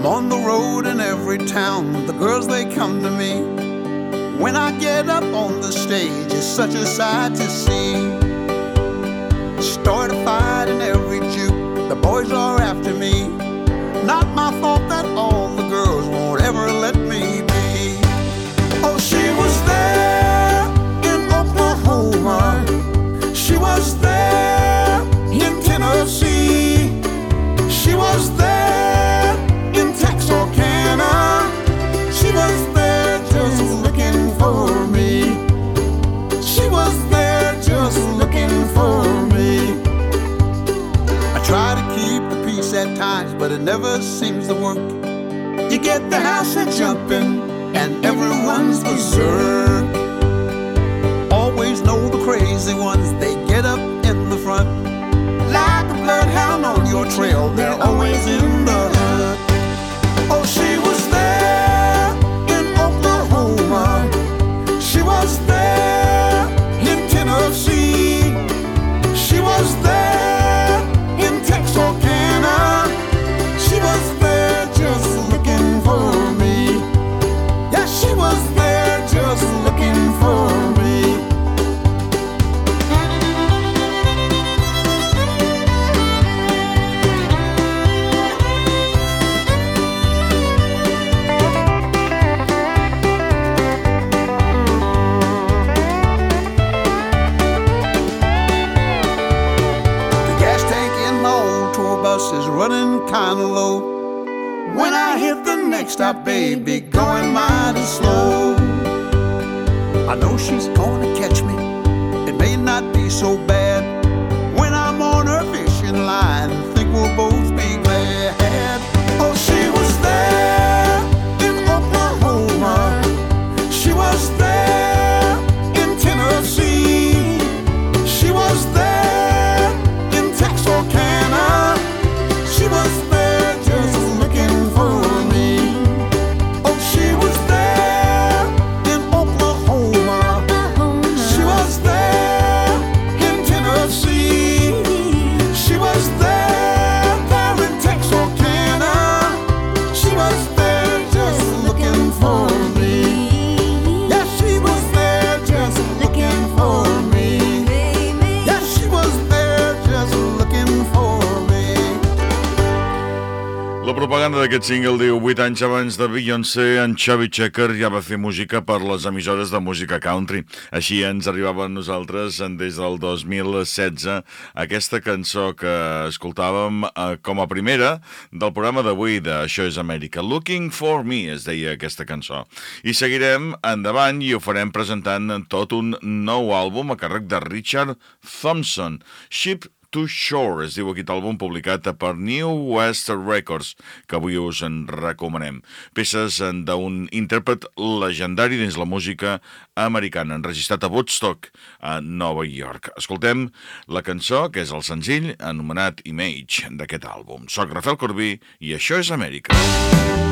I'm on the road in every town. The girls, they come to me. When I get up on the stage, it's such a sight to see. Start a fight in every juke. The boys are after me. Not my fault it never seems to work. You get the house a jumping, and everyone's berserk. Always know the crazy ones, they get up in the front. Like a bloodhound on your trail, they're always in the hunt. Oh, she The next stop, baby, going mighty slow. I know she's gonna catch me. It may not be so bad. D'aquest single diu 8 anys abans de Beyoncé, en Chubby Checker ja va fer música per les emissores de música country. Així ens arribava a nosaltres des del 2016 aquesta cançó que escoltàvem eh, com a primera del programa d'avui de és Amèrica. Looking for Me es deia aquesta cançó. I seguirem endavant i ho farem presentant tot un nou àlbum a càrrec de Richard Thompson, Ship to Shore, es diu aquest àlbum publicat per New West Records, que avui us en recomanem. Peces d'un intèrpret legendari dins la música americana, enregistrat a Woodstock, a Nova York. Escoltem la cançó, que és el senzill, anomenat Image, d'aquest àlbum. Soc Rafael Corbí i això és Amèrica. There's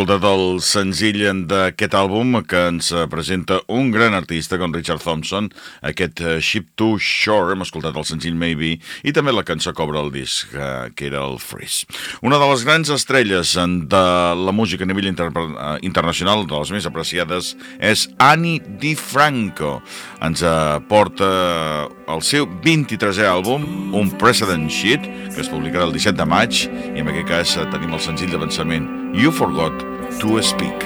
escoltat el senzill d'aquest àlbum que ens presenta un gran artista com Richard Thompson, aquest eh, Ship to Shore, hem escoltat el senzill Maybe, i també la cançó obre el disc, eh, que era el Freeze. Una de les grans estrelles de la música a nivell inter eh, internacional, de les més apreciades, és Annie DiFranco. Ens porta el seu 23è àlbum, un Precedent Sheet, que es publicarà el 17 de maig, i en aquest cas tenim el senzill d'avançament You Forgot to Speak.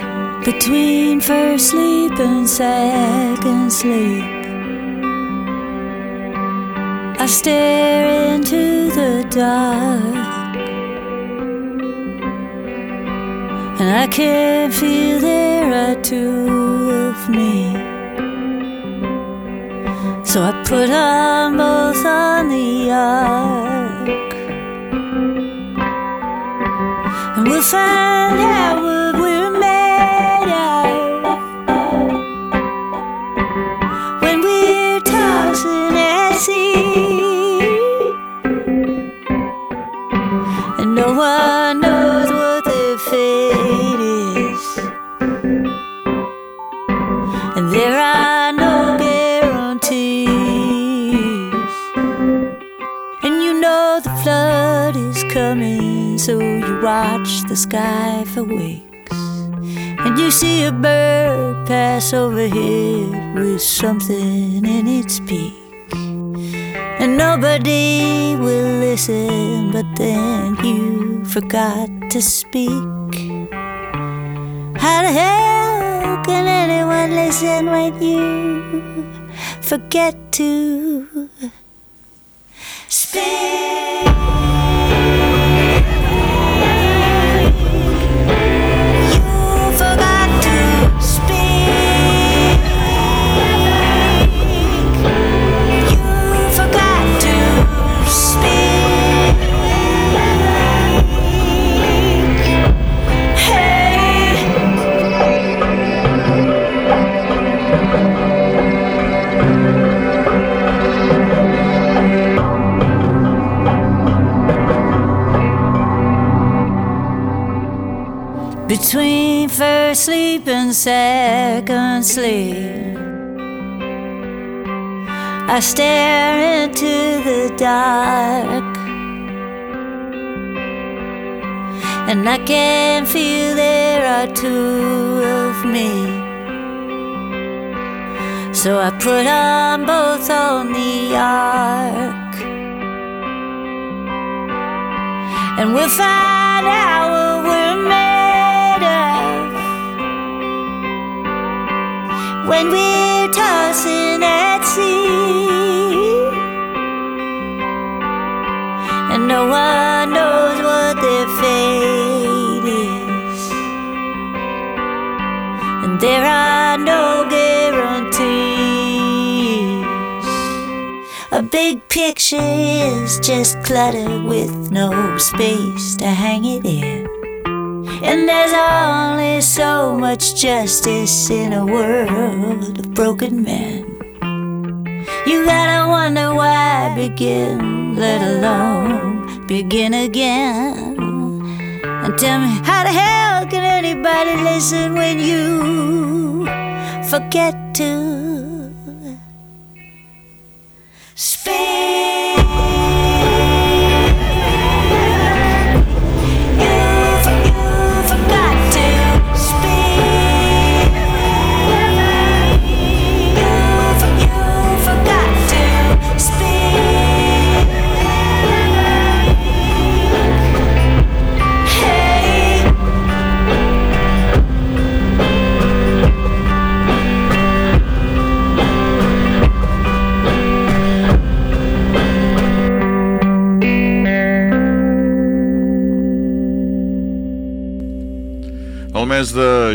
Between first sleep and second sleep, I stare into the dark, and I can feel there are two of me. So I put on both on the ark. We'll find out what we're made of when we're tossing at sea. And no one knows what their fate is. And there are no guarantees. And you know the flood is coming, so you watch the sky for weeks. And you see a bird pass overhead with something in its beak. And nobody will listen, but then you forgot to speak. How the hell can anyone listen when you forget to speak? I stare into the dark. And I can feel there are two of me. So I put on both on the ark. And we'll find out what we're made of when we're tossing at And no one knows what their fate is. And there are no guarantees. A big picture is just clutter with no space to hang it in. And there's only so much justice in a world of broken men. You gotta wonder why begin, let alone begin again. And tell me, how the hell can anybody listen when you forget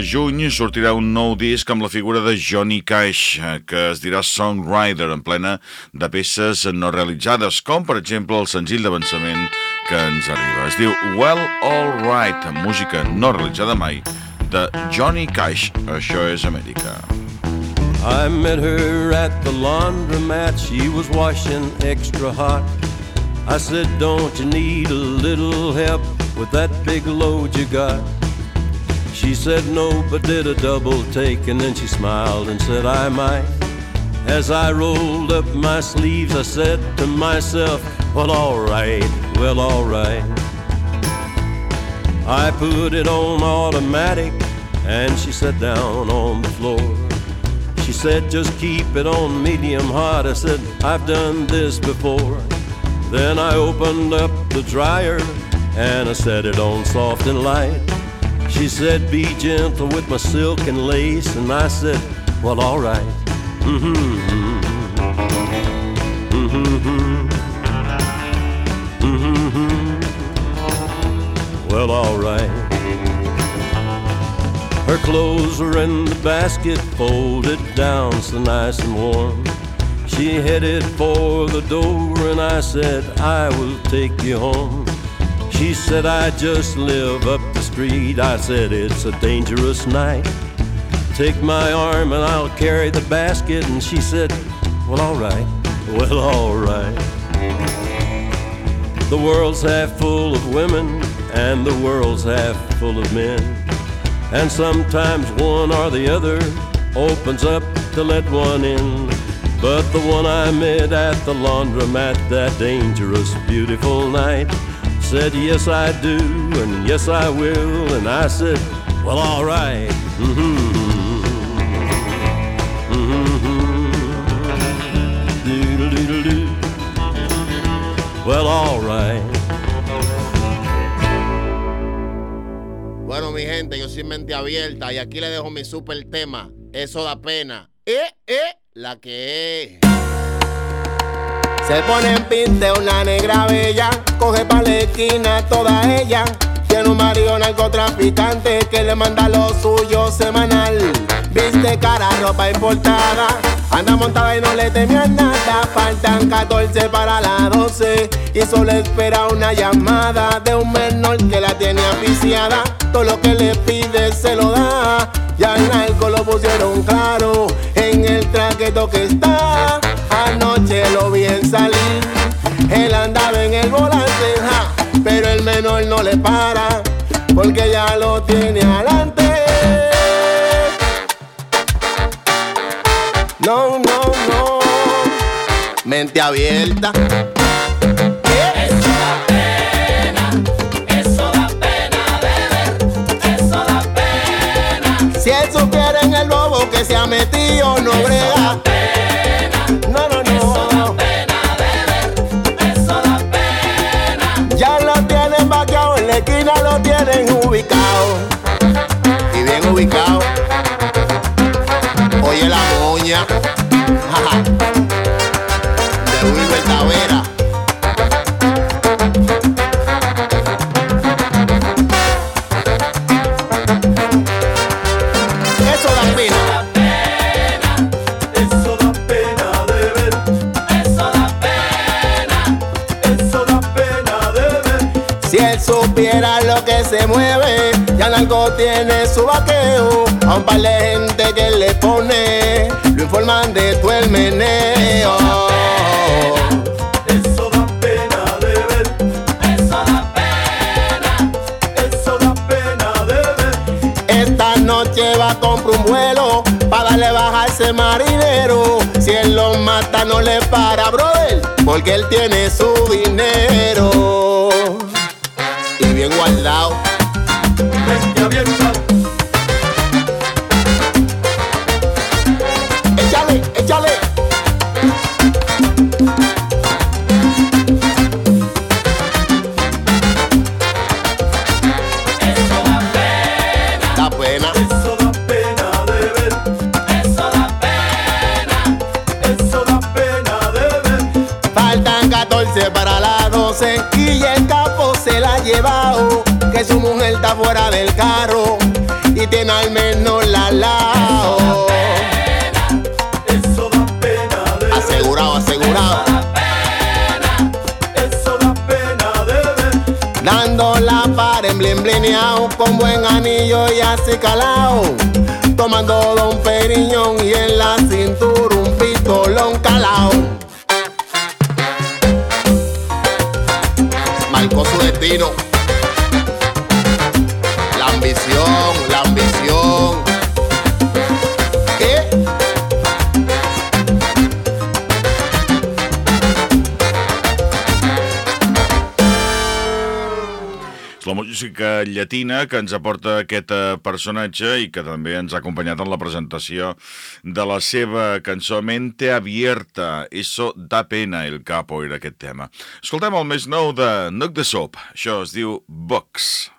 juny sortirà un nou disc amb la figura de Johnny Cash, eh, que es dirà Songwriter, en plena de peces no realitzades, com per exemple el senzill d'avançament que ens arriba. Es diu Well All Right, música no realitzada mai, de Johnny Cash. Això és Amèrica. I met her at the laundromat. She was washing extra hot. I said, Don't you need a little help with that big load you got? She said no, but did a double take, and then she smiled and said, I might. As I rolled up my sleeves, I said to myself, Well, alright, well, alright. I put it on automatic, and she sat down on the floor. She said, just keep it on medium hot. I said, I've done this before. Then I opened up the dryer and I set it on soft and light. She said, be gentle with my silk and lace. And I said, well, all right. Mm-hmm. Mm-hmm. Mm-hmm. Well, all right. Her clothes were in the basket, folded down so nice and warm. She headed for the door, and I said, I will take you home. She said, I just live up the street. I said, It's a dangerous night. Take my arm and I'll carry the basket. And she said, Well, all right, well, all right. The world's half full of women, and the world's half full of men. And sometimes one or the other opens up to let one in. But the one I met at the laundromat that dangerous, beautiful night said, Yes, I do, and yes, I will. And I said, Well, all right. Mm-hmm. Mm-hmm. Well, all right. Bueno, mi gente, yo soy mente abierta y aquí le dejo mi super tema. Eso da pena. Eh, eh, la que es. Se pone en pinte una negra bella, coge pa' la esquina toda ella. Tiene un marido narcotraficante que le manda lo suyo semanal. Viste cara, ropa importada, anda montada y no le teme a nada. Faltan 14 para las 12 y solo espera una llamada de un menor que la tiene aficiada. Todo lo que le pide se lo da. Ya el narco lo pusieron claro en el traqueto que está. Lo vi en salir, él andaba en el volante, ja, pero el menor no le para. porque ya lo tiene adelante. No, no, no, mente abierta. Eso da pena, eso da pena beber, eso da pena. Si él supiera en el bobo que se ha metido, no brega. A un par de gente que le pone, lo informan de tu el meneo. Eso da pena beber, eso da pena, eso da pena beber. Esta noche va a comprar un vuelo para darle bajarse marinero. Si él lo mata, no le para, brother, porque él tiene su dinero. Con buen anillo y así calao. Tomando Don Periñón y en la cintura un pistolón calao. Marcó su destino. Música llatina que ens aporta aquest eh, personatge i que també ens ha acompanyat en la presentació de la seva cançó Mente Abierta. Eso da pena el capo era aquest tema. Escoltem el més nou de Nook de Soap. Això es diu Box. Life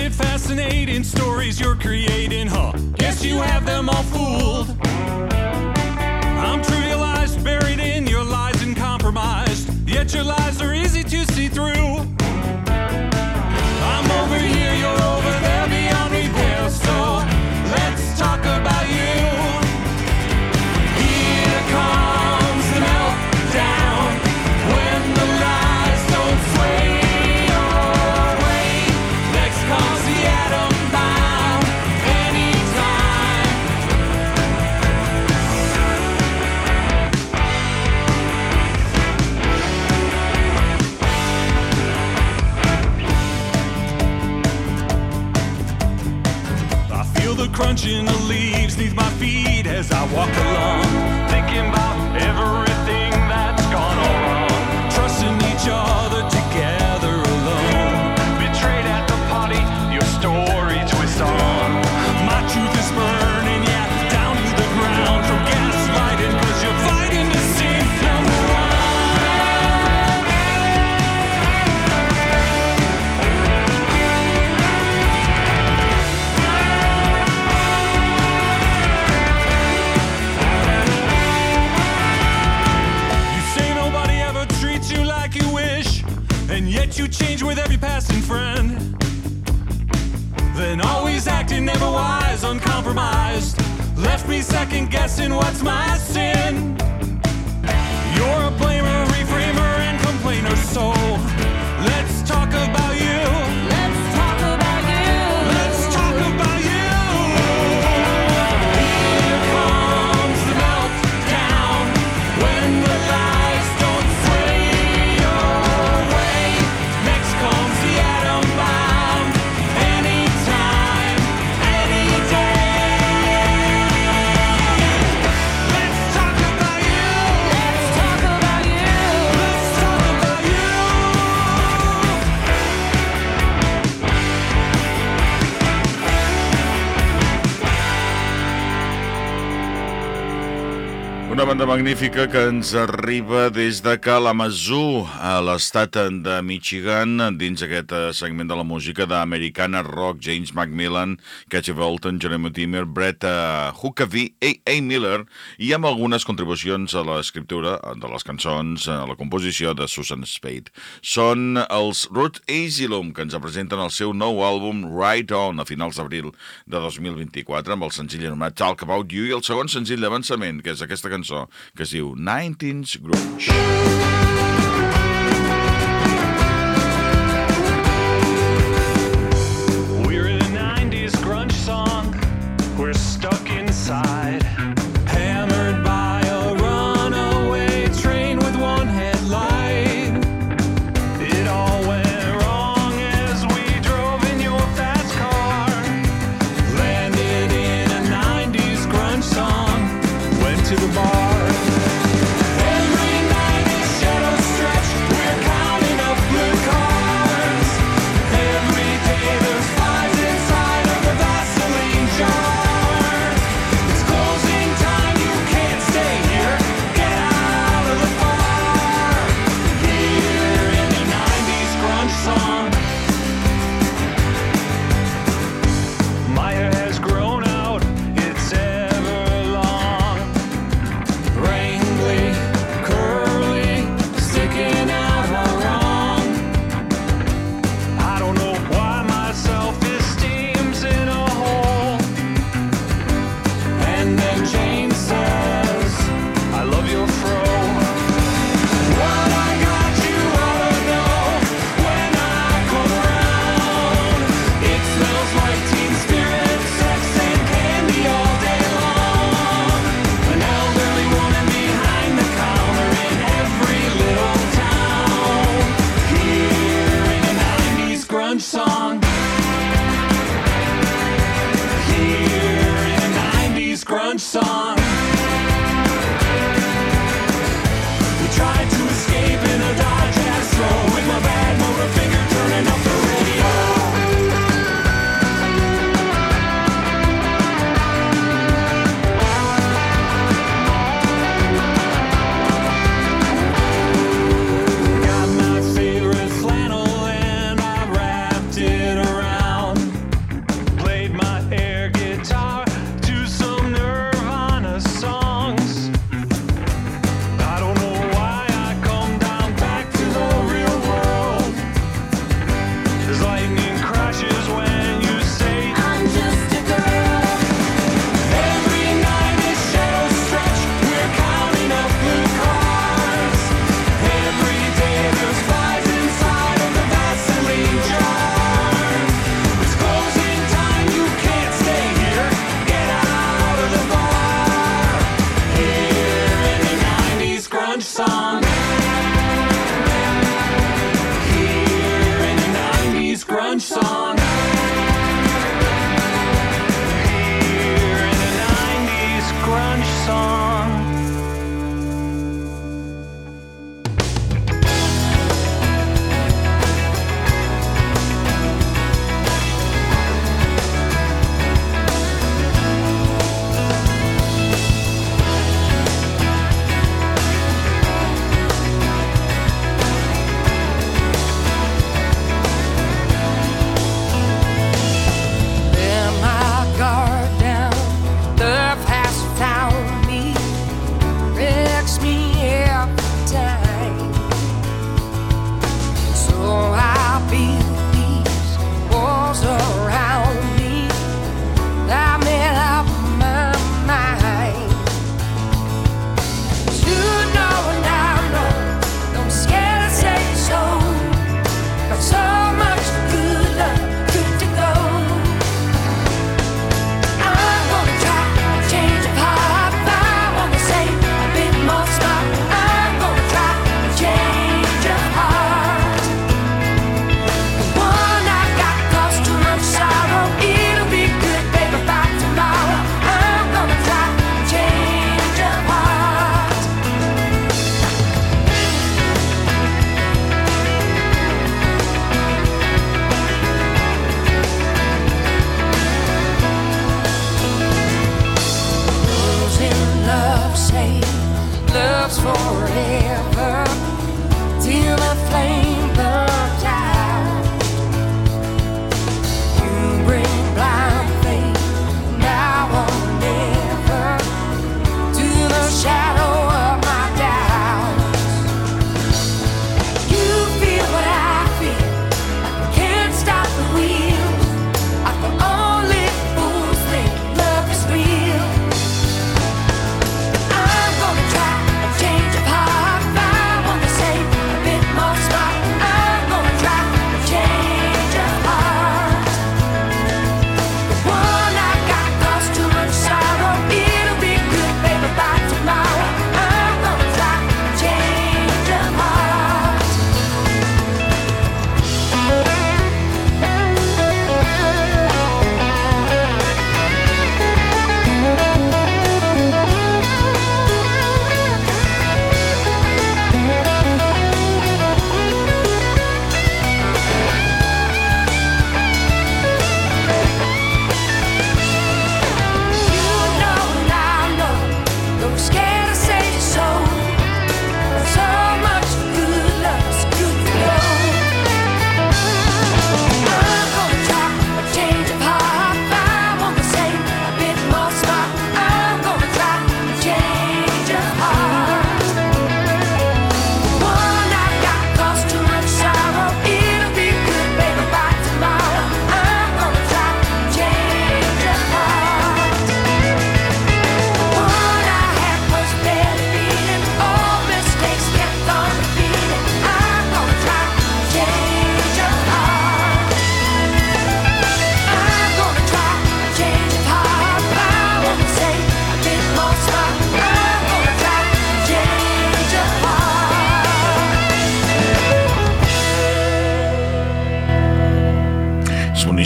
find fascinating stories you're creating, huh? Guess you have them all fooled. I'm trivialized, buried in your lies and compromised. Yet your lies are easy to see through. I'm over here, you're over there, beyond repair. So let's talk about. crunching the leaves neath my feet as I walk along. second guessing what's my sin. magnífica que ens arriba des de Kalamazoo, a l'estat de Michigan, dins aquest eh, segment de la música d'Americana Rock, James McMillan, Catchy Bolton, Jeremy Timmer, Brett eh, Huckabee, A. A. Miller, i amb algunes contribucions a l'escriptura de les cançons, a la composició de Susan Spade. Són els Root Asylum, que ens presenten el seu nou àlbum Right On, a finals d'abril de 2024, amb el senzill anomenat Talk About You, i el segon senzill d'avançament, que és aquesta cançó que es diu 19's Grunge.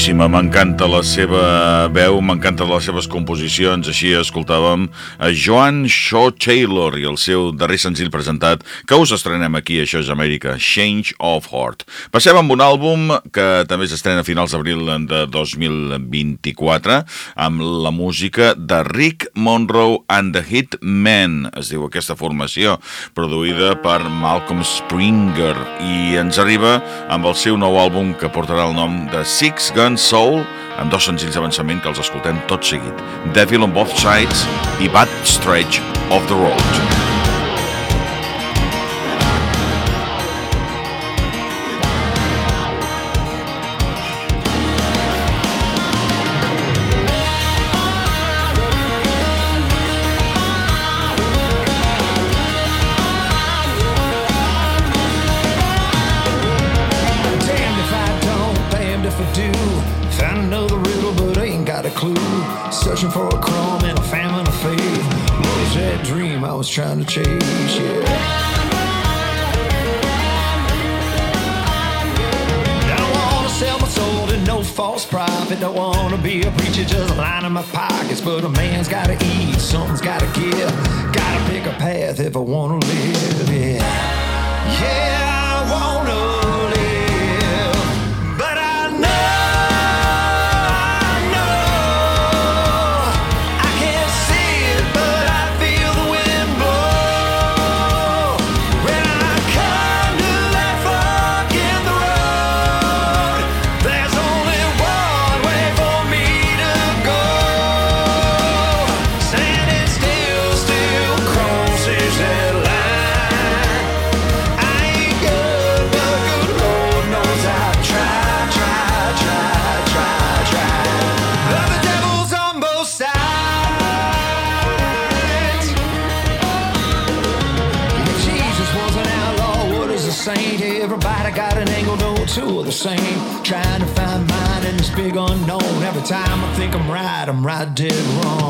boníssima, m'encanta la seva veu, m'encanta les seves composicions, així escoltàvem a Joan Shaw Taylor i el seu darrer senzill presentat, que us estrenem aquí, això és Amèrica, Change of Heart. Passem amb un àlbum que també s'estrena a finals d'abril de 2024 amb la música de Rick Monroe and the Hitmen, es diu aquesta formació, produïda per Malcolm Springer. I ens arriba amb el seu nou àlbum que portarà el nom de Six Guns Grand Soul, amb dos senzills d'avançament que els escoltem tot seguit, Devil on Both Sides i Bad Stretch of the Road. that don't wanna be a preacher, just lining my pockets. But a man's gotta eat, something's gotta give. Gotta pick a path if I wanna live. Yeah. Yeah. I did wrong.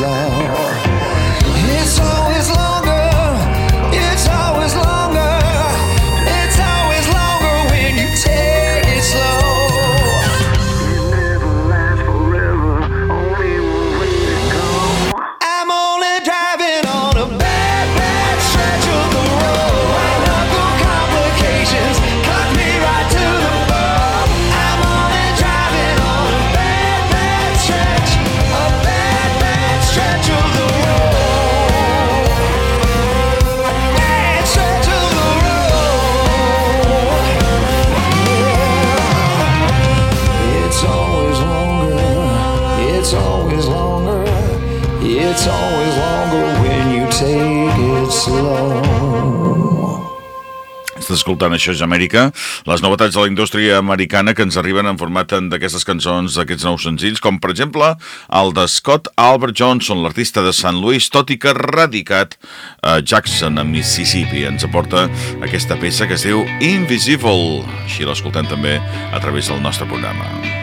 slide. escoltant Això és Amèrica, les novetats de la indústria americana que ens arriben en format d'aquestes cançons, d'aquests nous senzills, com per exemple el de Scott Albert Johnson, l'artista de Sant Louis, tot i que radicat a Jackson, a Mississippi. Ens aporta aquesta peça que es diu Invisible. Així l'escoltem també a través del nostre programa.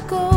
How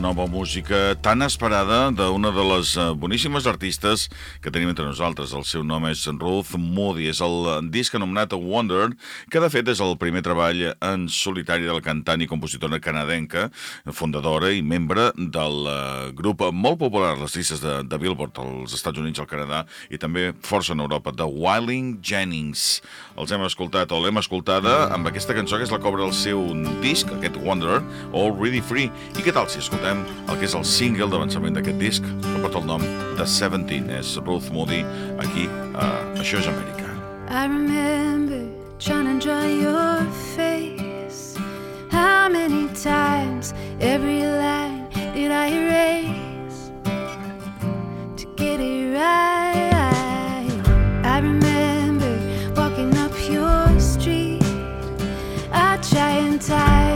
nova música tan esperada d'una de les eh, boníssimes artistes que tenim entre nosaltres. El seu nom és Ruth Moody, és el disc anomenat Wonder, que de fet és el primer treball en solitari de la cantant i compositora canadenca, fundadora i membre del eh, grup molt popular, les llistes de, de Billboard als Estats Units, al Canadà i també força en Europa, de Wilding Jennings. Els hem escoltat o l'hem escoltada amb aquesta cançó que és la cobra del seu disc, aquest Wonder, Already Free, i què tal si escoltem el que és el single d'avançament d'aquest disc, que porta el nom de Seventeen, és Ruth Moody, aquí a Això és Amèrica. I remember trying to draw your face. How many times every line did I erase to get it right? I remember walking up your street. I try and time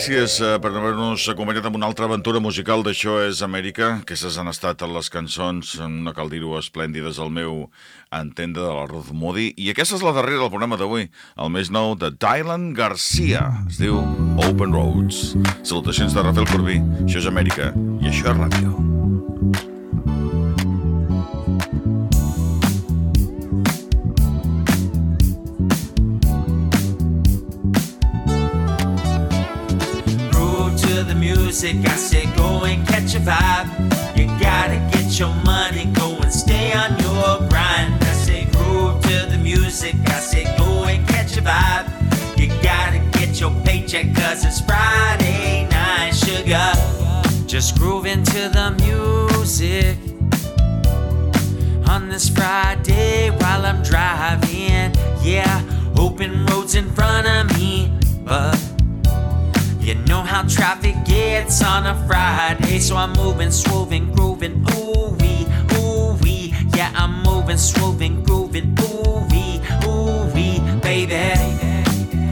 Gràcies eh, per haver-nos acompanyat amb una altra aventura musical d'Això és Amèrica. Aquestes han estat les cançons, no cal dir-ho, esplèndides al meu entendre de la Ruth Moody. I aquesta és la darrera del programa d'avui, el més nou de Dylan Garcia. Es diu Open Roads. Salutacions de Rafael Corbí. Això és Amèrica i això és ràdio. Music, I say go and catch a vibe. You gotta get your money, go and stay on your grind. I say groove to the music, I say go and catch a vibe. You gotta get your paycheck cause it's Friday night, sugar. Just groove into the music on this Friday while I'm driving. Yeah, open roads in front of me, but you know how traffic gets on a Friday, so I'm moving, swerving, grooving, ooh wee, ooh wee. Yeah, I'm moving, swerving, grooving, ooh wee, ooh wee, baby.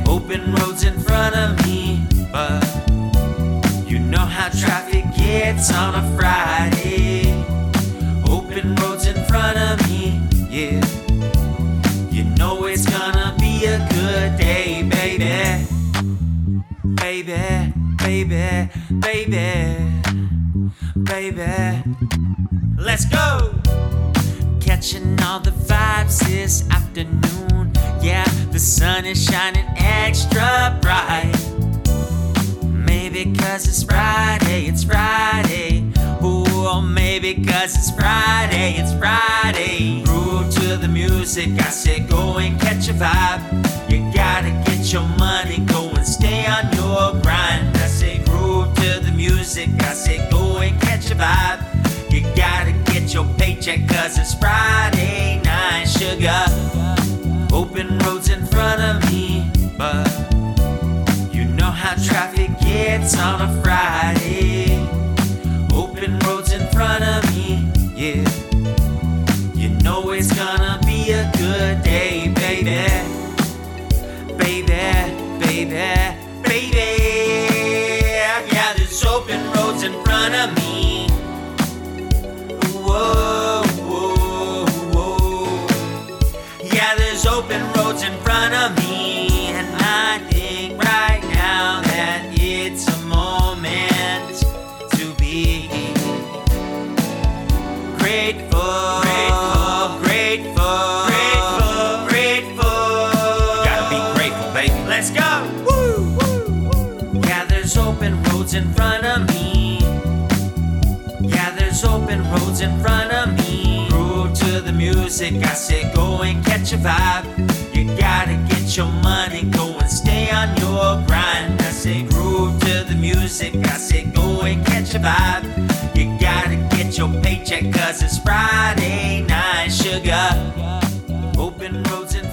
Open roads in front of me, but you know how traffic gets on a Friday. Baby, baby, baby, baby. Let's go! Catching all the vibes this afternoon. Yeah, the sun is shining extra bright. Maybe cause it's Friday, it's Friday. Ooh, maybe cause it's Friday, it's Friday. Groove to the music, I say go and catch a vibe. You gotta get your money, music, I say go and catch a vibe. You gotta get your paycheck cause it's Friday night, sugar. Open roads in front of me, but you know how traffic gets on a Friday. Open roads in front of me, yeah. You know it's gonna be a good day, baby. Baby, baby, baby. Music, I say go and catch a vibe. You gotta get your money, go and stay on your grind. I say groove to the music, I say go and catch a vibe. You gotta get your paycheck cause it's Friday night, sugar. Open roads in